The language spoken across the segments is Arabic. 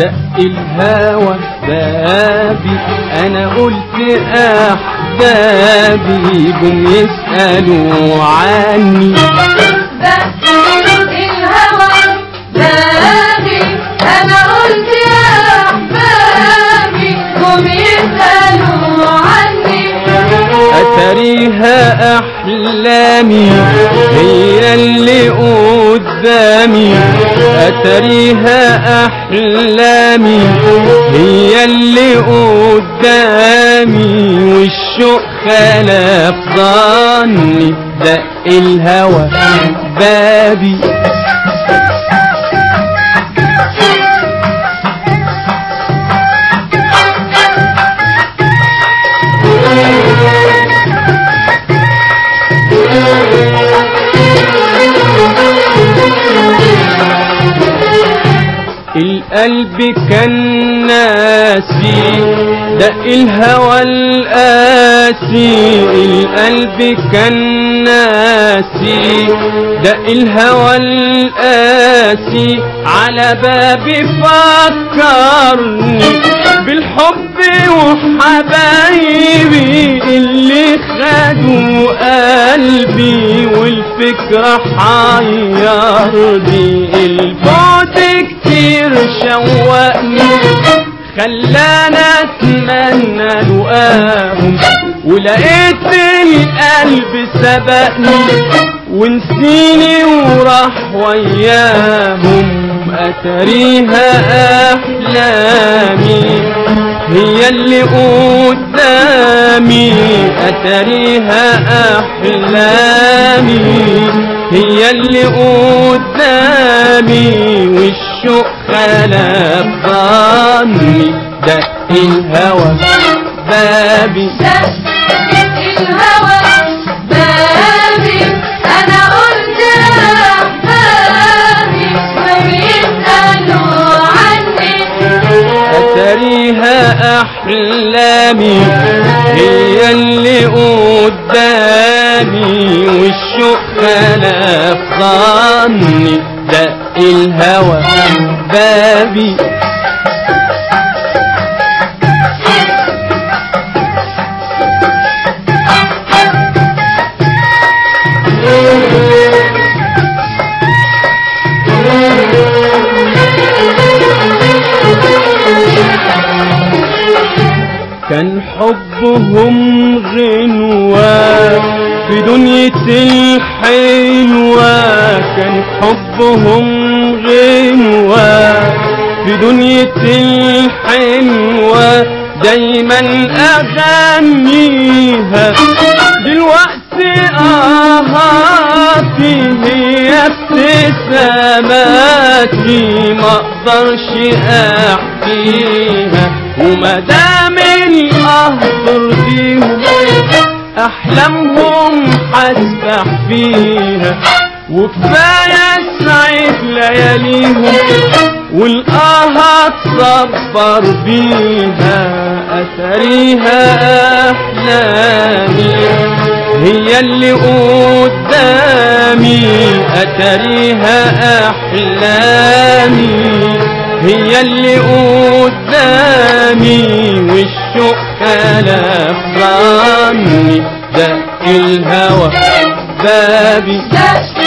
دق الهوى بابي أنا قلت أحبابي هم يسألوا عني. أتريها أحلامي. اتريها أحلامي هي اللي قدامي والشوق خلف ظني دق الهوى بابي. القلب كان ناسي دق الهوى القاسي. القلب كان ناسي دق الهوى القاسي. على بابي فكرني بالحب وحبايبي اللي خدوا قلبي. والفكرة حيرني البعد كتير شوقني خلانا اتمنى لقاهم ولقيت القلب سبقني ونسيني وراح وياهم. أتريها أحلامي هي اللي قدامي. اتريها أحلامي هي اللي قدامي والشوق خلف ظني دق الهوى بابي. أحلامي هي اللي قدامي والشوق خلف ظني دق الهوى بابي. كان حبهم غنوة في دنيا الحلوة كان حبهم غنوة في دنيا الحلوة دايما أغنيها دلوقتي آهاتي هي ابتساماتي ما أقدرش وما دام الاهدر بيهم احلامهم حسبح فيها وكفاية سعيد لياليهم والآهات صبر بيها أثريها أحلامي. هي اللي قدامي. أتريها أحلامي. هي اللي قدامي والشوق خلف ظني دق الهوى بابي دق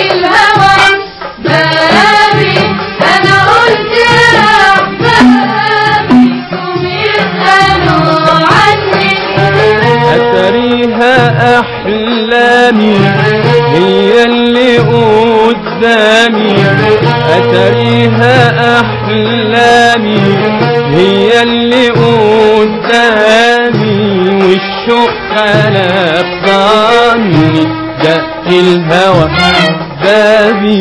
الهوى بابي قدامي أتريها أحلامي هي اللي قدامي والشوق على أفضاني دق الهوى بابي.